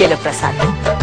quiero abrazar.